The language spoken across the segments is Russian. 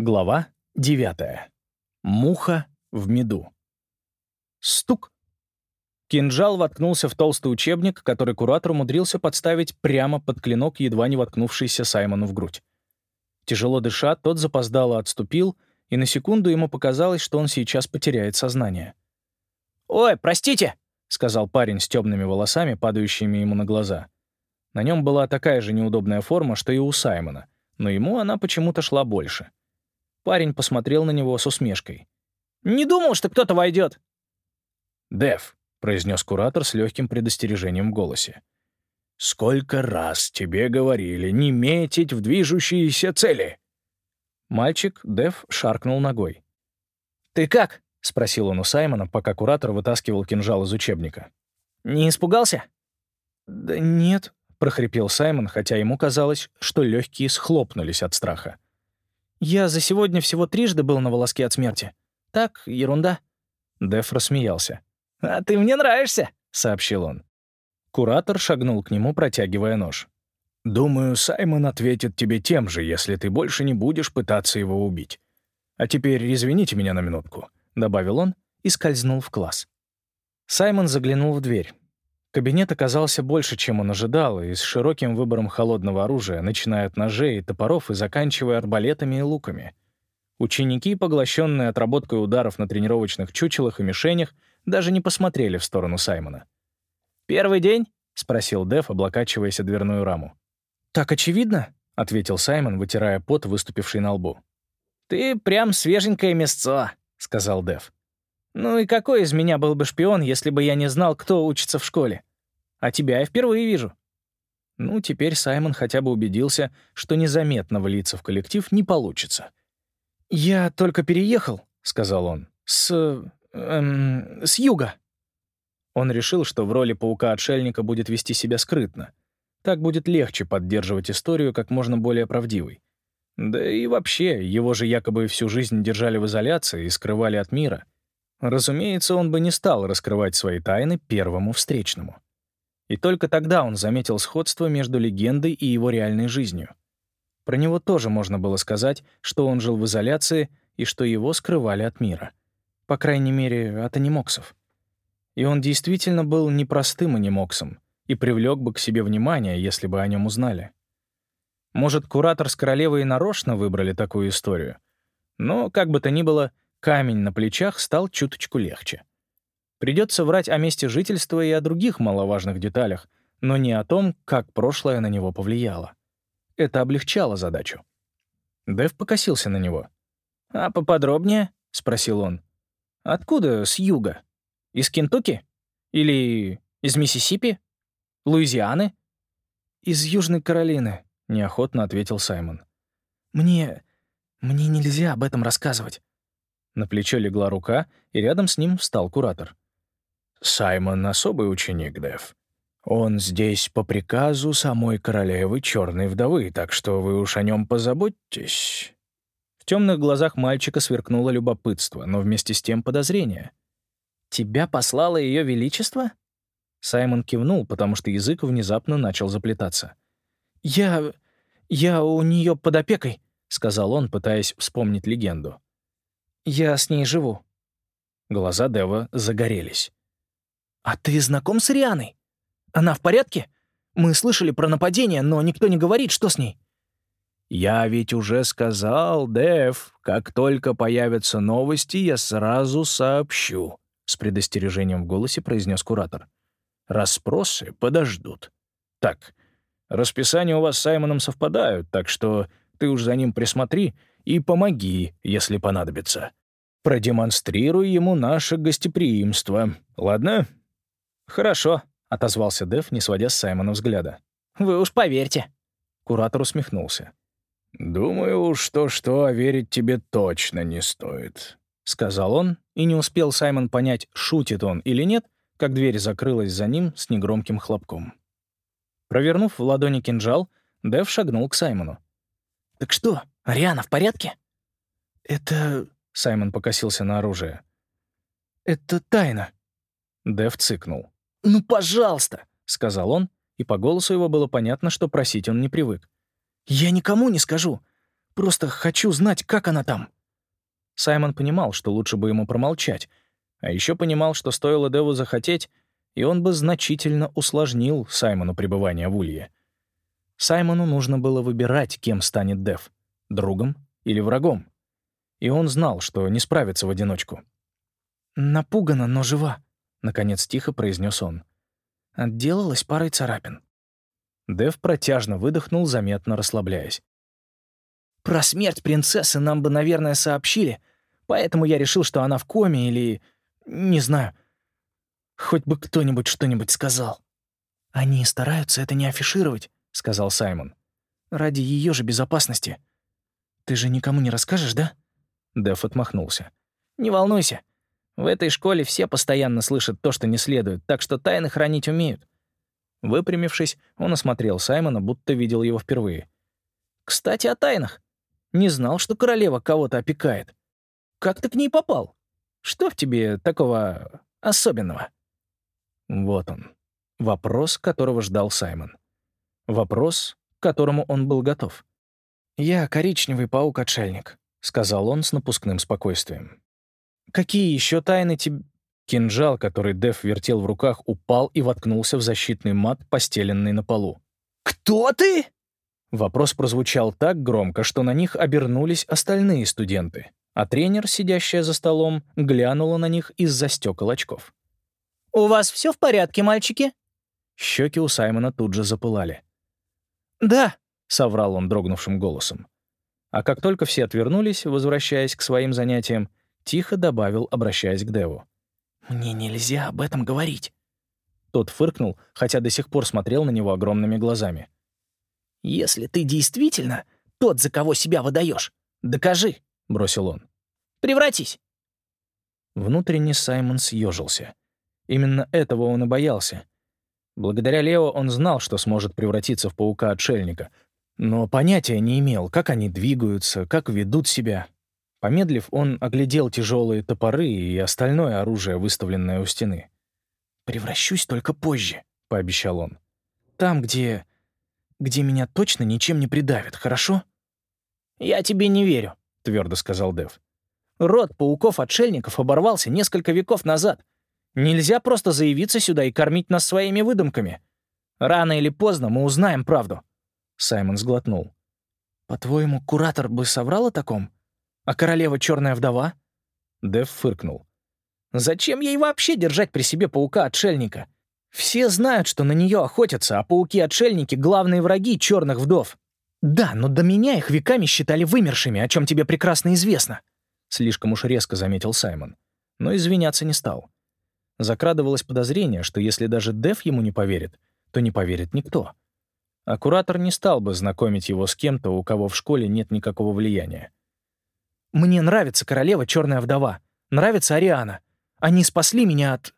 Глава 9. Муха в меду. Стук. Кинжал воткнулся в толстый учебник, который куратор умудрился подставить прямо под клинок, едва не воткнувшийся Саймону в грудь. Тяжело дыша, тот запоздало отступил, и на секунду ему показалось, что он сейчас потеряет сознание. «Ой, простите!» — сказал парень с темными волосами, падающими ему на глаза. На нем была такая же неудобная форма, что и у Саймона, но ему она почему-то шла больше — Парень посмотрел на него с усмешкой. «Не думал, что кто-то войдет. «Дэв», — произнес куратор с легким предостережением в голосе. «Сколько раз тебе говорили не метить в движущиеся цели?» Мальчик, Дэв, шаркнул ногой. «Ты как?» — спросил он у Саймона, пока куратор вытаскивал кинжал из учебника. «Не испугался?» «Да нет», — прохрипел Саймон, хотя ему казалось, что легкие схлопнулись от страха. Я за сегодня всего трижды был на волоске от смерти. Так, ерунда». Деф рассмеялся. «А ты мне нравишься», — сообщил он. Куратор шагнул к нему, протягивая нож. «Думаю, Саймон ответит тебе тем же, если ты больше не будешь пытаться его убить. А теперь извините меня на минутку», — добавил он и скользнул в класс. Саймон заглянул в дверь. Кабинет оказался больше, чем он ожидал, и с широким выбором холодного оружия, начиная от ножей и топоров и заканчивая арбалетами и луками. Ученики, поглощенные отработкой ударов на тренировочных чучелах и мишенях, даже не посмотрели в сторону Саймона. «Первый день?» — спросил Дев, облокачиваясь о дверную раму. «Так очевидно?» — ответил Саймон, вытирая пот, выступивший на лбу. «Ты прям свеженькое мясцо», — сказал Дев. «Ну и какой из меня был бы шпион, если бы я не знал, кто учится в школе? А тебя я впервые вижу». Ну, теперь Саймон хотя бы убедился, что незаметно влиться в коллектив не получится. «Я только переехал», — сказал он, — «с... Эм, с юга». Он решил, что в роли паука-отшельника будет вести себя скрытно. Так будет легче поддерживать историю как можно более правдивой. Да и вообще, его же якобы всю жизнь держали в изоляции и скрывали от мира — Разумеется, он бы не стал раскрывать свои тайны первому встречному. И только тогда он заметил сходство между легендой и его реальной жизнью. Про него тоже можно было сказать, что он жил в изоляции и что его скрывали от мира. По крайней мере, от анимоксов. И он действительно был непростым анимоксом и привлек бы к себе внимание, если бы о нем узнали. Может, куратор с королевой нарочно выбрали такую историю? Но, как бы то ни было, Камень на плечах стал чуточку легче. Придется врать о месте жительства и о других маловажных деталях, но не о том, как прошлое на него повлияло. Это облегчало задачу. Дэв покосился на него. «А поподробнее?» — спросил он. «Откуда с юга? Из Кентукки? Или из Миссисипи? Луизианы?» «Из Южной Каролины», — неохотно ответил Саймон. «Мне... мне нельзя об этом рассказывать. На плечо легла рука, и рядом с ним встал куратор. «Саймон — особый ученик, Дэв. Он здесь по приказу самой королевы Черной Вдовы, так что вы уж о нем позаботьтесь». В темных глазах мальчика сверкнуло любопытство, но вместе с тем подозрение. «Тебя послало Ее Величество?» Саймон кивнул, потому что язык внезапно начал заплетаться. «Я... я у нее под опекой», — сказал он, пытаясь вспомнить легенду. Я с ней живу». Глаза Дева загорелись. «А ты знаком с Рианой? Она в порядке? Мы слышали про нападение, но никто не говорит, что с ней». «Я ведь уже сказал, Дев, как только появятся новости, я сразу сообщу», — с предостережением в голосе произнес куратор. «Расспросы подождут. Так, расписания у вас с Саймоном совпадают, так что ты уж за ним присмотри и помоги, если понадобится. Продемонстрируй ему наше гостеприимство, ладно?» «Хорошо», — отозвался Дэв, не сводя с Саймона взгляда. «Вы уж поверьте». Куратор усмехнулся. «Думаю уж то-что, а верить тебе точно не стоит», — сказал он, и не успел Саймон понять, шутит он или нет, как дверь закрылась за ним с негромким хлопком. Провернув в ладони кинжал, Дэв шагнул к Саймону. «Так что, Ариана в порядке?» «Это...» — Саймон покосился на оружие. «Это тайна». Дэв цыкнул. «Ну, пожалуйста!» — сказал он, и по голосу его было понятно, что просить он не привык. «Я никому не скажу. Просто хочу знать, как она там». Саймон понимал, что лучше бы ему промолчать, а еще понимал, что стоило Деву захотеть, и он бы значительно усложнил Саймону пребывание в Улье. Саймону нужно было выбирать, кем станет Дев — другом или врагом. И он знал, что не справится в одиночку. «Напугана, но жива», — наконец тихо произнес он. Отделалась парой царапин. Дев протяжно выдохнул, заметно расслабляясь. «Про смерть принцессы нам бы, наверное, сообщили, поэтому я решил, что она в коме или... не знаю. Хоть бы кто-нибудь что-нибудь сказал». «Они стараются это не афишировать», — сказал Саймон. «Ради ее же безопасности. Ты же никому не расскажешь, да?» Деф отмахнулся. «Не волнуйся. В этой школе все постоянно слышат то, что не следует, так что тайны хранить умеют». Выпрямившись, он осмотрел Саймона, будто видел его впервые. «Кстати, о тайнах. Не знал, что королева кого-то опекает. Как ты к ней попал? Что в тебе такого особенного?» Вот он. Вопрос, которого ждал Саймон. Вопрос, к которому он был готов. «Я коричневый паук-отшельник», — сказал он с напускным спокойствием. «Какие еще тайны тебе...» Кинжал, который Деф вертел в руках, упал и воткнулся в защитный мат, постеленный на полу. «Кто ты?» Вопрос прозвучал так громко, что на них обернулись остальные студенты, а тренер, сидящая за столом, глянула на них из-за стекол очков. «У вас все в порядке, мальчики?» Щеки у Саймона тут же запылали. «Да», — соврал он дрогнувшим голосом. А как только все отвернулись, возвращаясь к своим занятиям, тихо добавил, обращаясь к Деву. «Мне нельзя об этом говорить». Тот фыркнул, хотя до сих пор смотрел на него огромными глазами. «Если ты действительно тот, за кого себя выдаешь, докажи», — бросил он. «Превратись». Внутренне Саймон съежился. Именно этого он и боялся. Благодаря Лео он знал, что сможет превратиться в паука-отшельника, но понятия не имел, как они двигаются, как ведут себя. Помедлив, он оглядел тяжелые топоры и остальное оружие, выставленное у стены. «Превращусь только позже», — пообещал он. «Там, где... где меня точно ничем не придавят, хорошо?» «Я тебе не верю», — твердо сказал Дев. «Род пауков-отшельников оборвался несколько веков назад. Нельзя просто заявиться сюда и кормить нас своими выдумками. Рано или поздно мы узнаем правду». Саймон сглотнул. «По-твоему, куратор бы соврал о таком? А королева черная вдова?» Дэв фыркнул. «Зачем ей вообще держать при себе паука-отшельника? Все знают, что на нее охотятся, а пауки-отшельники — главные враги черных вдов. Да, но до меня их веками считали вымершими, о чем тебе прекрасно известно». Слишком уж резко заметил Саймон, но извиняться не стал. Закрадывалось подозрение, что если даже Дэв ему не поверит, то не поверит никто а куратор не стал бы знакомить его с кем-то, у кого в школе нет никакого влияния. «Мне нравится королева Черная вдова. Нравится Ариана. Они спасли меня от...»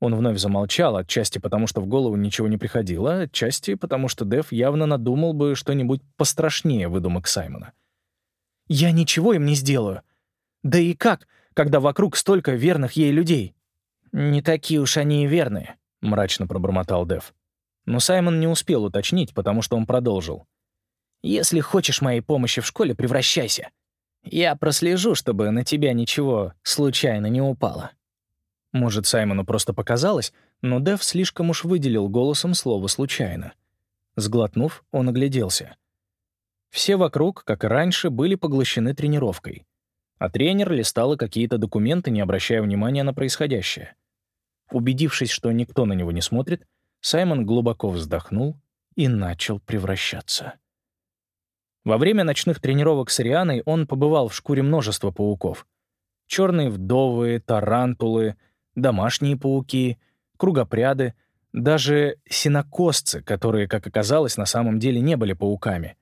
Он вновь замолчал, отчасти потому, что в голову ничего не приходило, отчасти потому, что Дэв явно надумал бы что-нибудь пострашнее выдумок Саймона. «Я ничего им не сделаю. Да и как, когда вокруг столько верных ей людей?» «Не такие уж они и верные», — мрачно пробормотал Дэв. Но Саймон не успел уточнить, потому что он продолжил. «Если хочешь моей помощи в школе, превращайся. Я прослежу, чтобы на тебя ничего случайно не упало». Может, Саймону просто показалось, но Дэв слишком уж выделил голосом слово «случайно». Сглотнув, он огляделся. Все вокруг, как и раньше, были поглощены тренировкой. А тренер листал какие-то документы, не обращая внимания на происходящее. Убедившись, что никто на него не смотрит, Саймон глубоко вздохнул и начал превращаться. Во время ночных тренировок с Арианой он побывал в шкуре множества пауков. Черные вдовы, тарантулы, домашние пауки, кругопряды, даже синокосцы, которые, как оказалось, на самом деле не были пауками.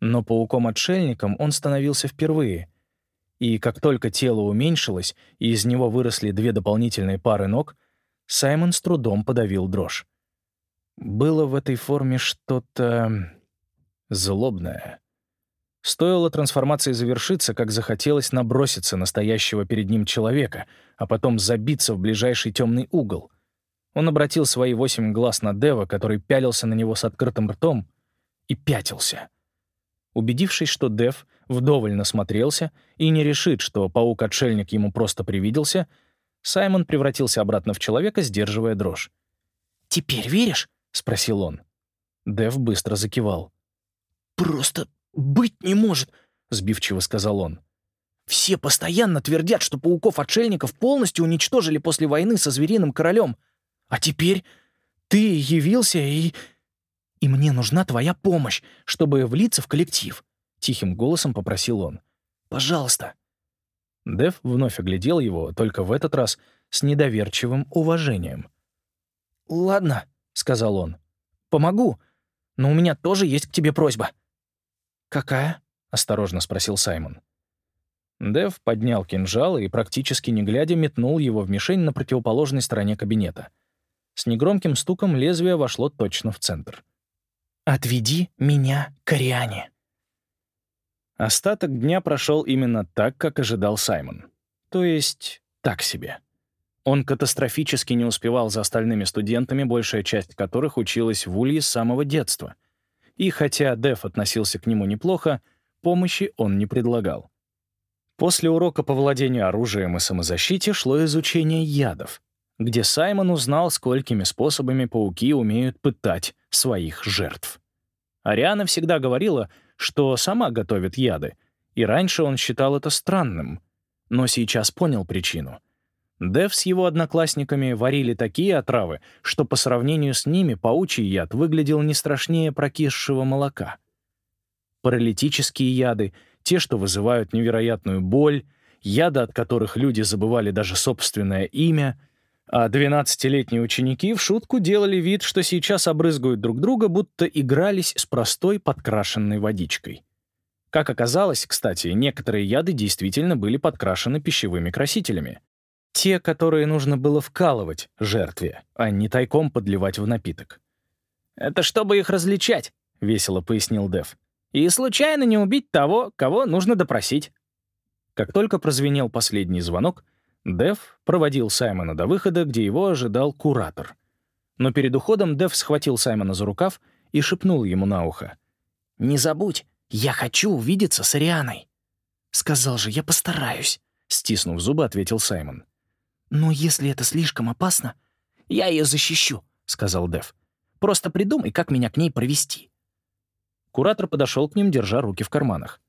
Но пауком-отшельником он становился впервые. И как только тело уменьшилось, и из него выросли две дополнительные пары ног, Саймон с трудом подавил дрожь. Было в этой форме что-то злобное. Стоило трансформации завершиться, как захотелось наброситься на стоящего перед ним человека, а потом забиться в ближайший темный угол. Он обратил свои восемь глаз на Дева, который пялился на него с открытым ртом, и пятился. Убедившись, что Дев вдоволь насмотрелся и не решит, что паук-отшельник ему просто привиделся, Саймон превратился обратно в человека, сдерживая дрожь. «Теперь веришь?» — спросил он. Дев быстро закивал. «Просто быть не может», — сбивчиво сказал он. «Все постоянно твердят, что пауков-отшельников полностью уничтожили после войны со звериным королем. А теперь ты явился и... И мне нужна твоя помощь, чтобы влиться в коллектив», — тихим голосом попросил он. «Пожалуйста». Дев вновь оглядел его, только в этот раз с недоверчивым уважением. «Ладно», — сказал он. «Помогу, но у меня тоже есть к тебе просьба». «Какая?» — осторожно спросил Саймон. Дев поднял кинжал и, практически не глядя, метнул его в мишень на противоположной стороне кабинета. С негромким стуком лезвие вошло точно в центр. «Отведи меня к Ариане». Остаток дня прошел именно так, как ожидал Саймон. То есть, так себе. Он катастрофически не успевал за остальными студентами, большая часть которых училась в Улье с самого детства. И хотя Деф относился к нему неплохо, помощи он не предлагал. После урока по владению оружием и самозащите шло изучение ядов, где Саймон узнал, сколькими способами пауки умеют пытать своих жертв. Ариана всегда говорила, что сама готовит яды, и раньше он считал это странным, но сейчас понял причину — Дев с его одноклассниками варили такие отравы, что по сравнению с ними паучий яд выглядел не страшнее прокисшего молока. Паралитические яды, те, что вызывают невероятную боль, яды, от которых люди забывали даже собственное имя, а 12-летние ученики в шутку делали вид, что сейчас обрызгают друг друга, будто игрались с простой подкрашенной водичкой. Как оказалось, кстати, некоторые яды действительно были подкрашены пищевыми красителями. Те, которые нужно было вкалывать жертве, а не тайком подливать в напиток. «Это чтобы их различать», — весело пояснил Дев. «И случайно не убить того, кого нужно допросить». Как только прозвенел последний звонок, Дев проводил Саймона до выхода, где его ожидал куратор. Но перед уходом Дев схватил Саймона за рукав и шепнул ему на ухо. «Не забудь, я хочу увидеться с Арианой». «Сказал же, я постараюсь», — стиснув зубы, ответил Саймон. «Но если это слишком опасно, я ее защищу», — сказал Дев. «Просто придумай, как меня к ней провести». Куратор подошел к ним, держа руки в карманах.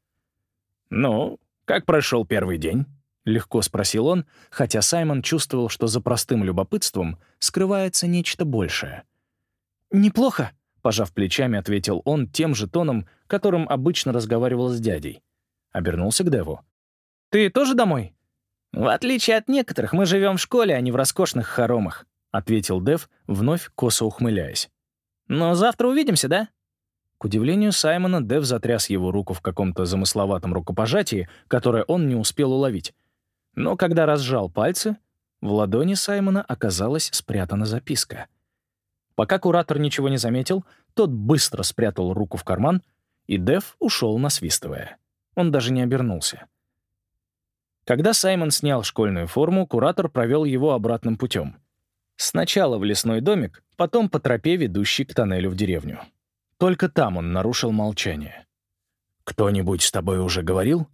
«Ну, как прошел первый день?» — легко спросил он, хотя Саймон чувствовал, что за простым любопытством скрывается нечто большее. «Неплохо», — пожав плечами, ответил он тем же тоном, которым обычно разговаривал с дядей. Обернулся к Деву. «Ты тоже домой?» «В отличие от некоторых, мы живем в школе, а не в роскошных хоромах», — ответил Дев, вновь косо ухмыляясь. «Но завтра увидимся, да?» К удивлению Саймона, Дев затряс его руку в каком-то замысловатом рукопожатии, которое он не успел уловить. Но когда разжал пальцы, в ладони Саймона оказалась спрятана записка. Пока куратор ничего не заметил, тот быстро спрятал руку в карман, и Дев ушел, насвистывая. Он даже не обернулся. Когда Саймон снял школьную форму, куратор провел его обратным путем. Сначала в лесной домик, потом по тропе, ведущей к тоннелю в деревню. Только там он нарушил молчание. «Кто-нибудь с тобой уже говорил?»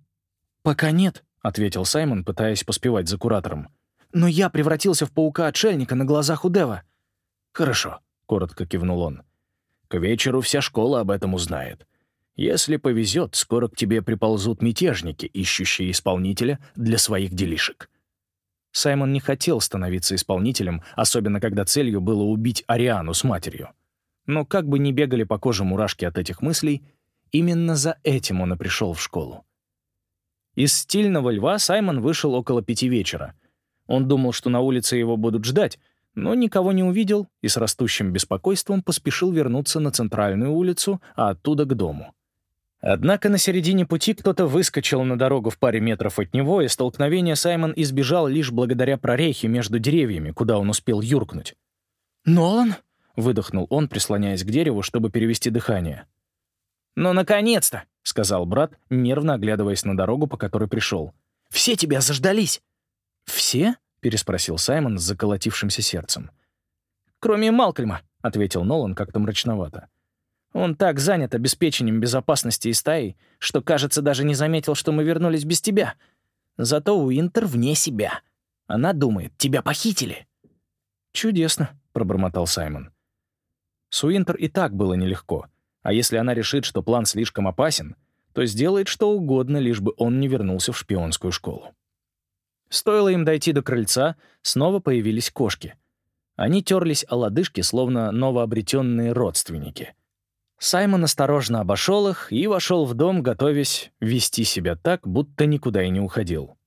«Пока нет», — ответил Саймон, пытаясь поспевать за куратором. «Но я превратился в паука-отшельника на глазах у Дева». «Хорошо», — коротко кивнул он. «К вечеру вся школа об этом узнает. Если повезет, скоро к тебе приползут мятежники, ищущие исполнителя для своих делишек». Саймон не хотел становиться исполнителем, особенно когда целью было убить Ариану с матерью. Но как бы ни бегали по коже мурашки от этих мыслей, именно за этим он и пришел в школу. Из стильного льва Саймон вышел около пяти вечера. Он думал, что на улице его будут ждать, но никого не увидел и с растущим беспокойством поспешил вернуться на центральную улицу, а оттуда к дому. Однако на середине пути кто-то выскочил на дорогу в паре метров от него, и столкновение Саймон избежал лишь благодаря прорехе между деревьями, куда он успел юркнуть. «Нолан?» — выдохнул он, прислоняясь к дереву, чтобы перевести дыхание. «Ну, наконец-то!» — сказал брат, нервно оглядываясь на дорогу, по которой пришел. «Все тебя заждались!» «Все?» — переспросил Саймон с заколотившимся сердцем. «Кроме Малкольма», — ответил Нолан как-то мрачновато. Он так занят обеспечением безопасности и стаи, что, кажется, даже не заметил, что мы вернулись без тебя. Зато Уинтер вне себя. Она думает, тебя похитили». «Чудесно», — пробормотал Саймон. С Уинтер и так было нелегко, а если она решит, что план слишком опасен, то сделает что угодно, лишь бы он не вернулся в шпионскую школу. Стоило им дойти до крыльца, снова появились кошки. Они терлись о лодыжки, словно новообретенные родственники. Саймон осторожно обошел их и вошел в дом, готовясь вести себя так, будто никуда и не уходил.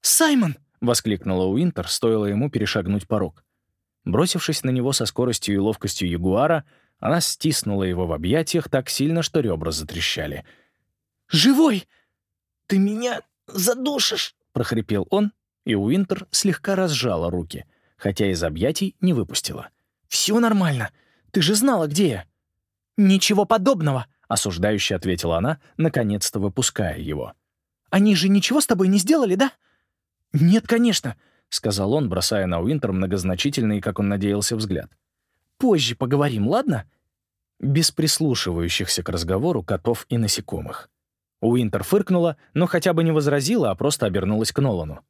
«Саймон!» — воскликнула Уинтер, стоило ему перешагнуть порог. Бросившись на него со скоростью и ловкостью ягуара, она стиснула его в объятиях так сильно, что ребра затрещали. «Живой! Ты меня задушишь!» — прохрипел он, и Уинтер слегка разжала руки, хотя из объятий не выпустила. «Все нормально. Ты же знала, где я». «Ничего подобного», — осуждающе ответила она, наконец-то выпуская его. «Они же ничего с тобой не сделали, да?» «Нет, конечно», — сказал он, бросая на Уинтер многозначительный, как он надеялся, взгляд. «Позже поговорим, ладно?» Без прислушивающихся к разговору котов и насекомых. Уинтер фыркнула, но хотя бы не возразила, а просто обернулась к Нолану.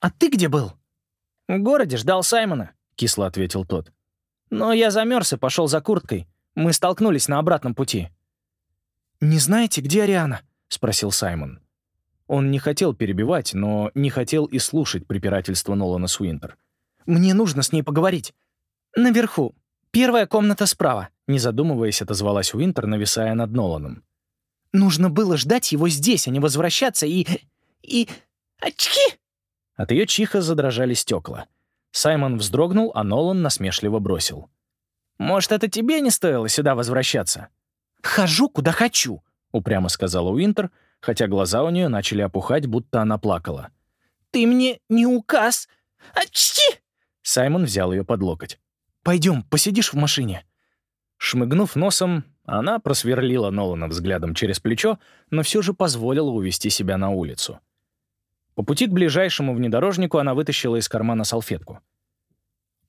«А ты где был?» «В городе ждал Саймона», — кисло ответил тот. «Но я замерз и пошел за курткой. Мы столкнулись на обратном пути». «Не знаете, где Ариана?» — спросил Саймон. Он не хотел перебивать, но не хотел и слушать препирательство Нолана с Уинтер. «Мне нужно с ней поговорить. Наверху. Первая комната справа», — не задумываясь, отозвалась Уинтер, нависая над Ноланом. «Нужно было ждать его здесь, а не возвращаться и... и... очки!» От ее чиха задрожали стекла. Саймон вздрогнул, а Нолан насмешливо бросил. «Может, это тебе не стоило сюда возвращаться?» «Хожу, куда хочу», — упрямо сказала Уинтер, хотя глаза у нее начали опухать, будто она плакала. «Ты мне не указ! Очки!» Саймон взял ее под локоть. «Пойдем, посидишь в машине». Шмыгнув носом, она просверлила Нолана взглядом через плечо, но все же позволила увести себя на улицу. По пути к ближайшему внедорожнику она вытащила из кармана салфетку.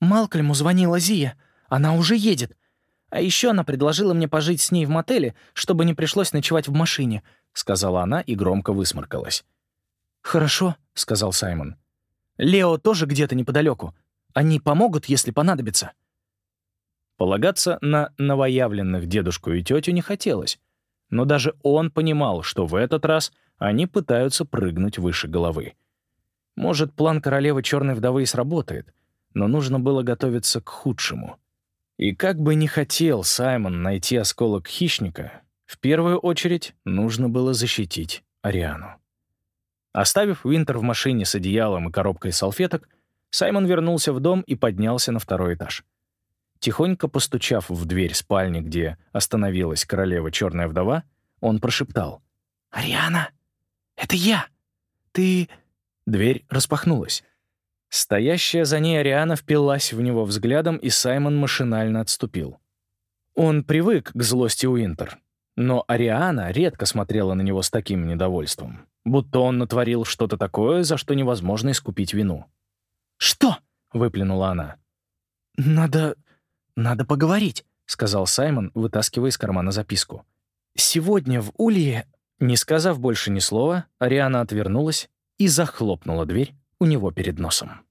«Малкольму звонила Зия. Она уже едет. А еще она предложила мне пожить с ней в мотеле, чтобы не пришлось ночевать в машине», — сказала она и громко высморкалась. «Хорошо», — сказал Саймон. «Лео тоже где-то неподалеку. Они помогут, если понадобится». Полагаться на новоявленных дедушку и тетю не хотелось, но даже он понимал, что в этот раз они пытаются прыгнуть выше головы. Может, план королевы черной вдовы и сработает, но нужно было готовиться к худшему. И как бы ни хотел Саймон найти осколок хищника, в первую очередь нужно было защитить Ариану. Оставив Винтер в машине с одеялом и коробкой салфеток, Саймон вернулся в дом и поднялся на второй этаж. Тихонько постучав в дверь спальни, где остановилась королева черная вдова, он прошептал. «Ариана, это я! Ты...» Дверь распахнулась. Стоящая за ней Ариана впилась в него взглядом, и Саймон машинально отступил. Он привык к злости Уинтер, но Ариана редко смотрела на него с таким недовольством, будто он натворил что-то такое, за что невозможно искупить вину. «Что?» — выплюнула она. «Надо... надо поговорить», — сказал Саймон, вытаскивая из кармана записку. «Сегодня в Улье...» Не сказав больше ни слова, Ариана отвернулась и захлопнула дверь у него перед носом.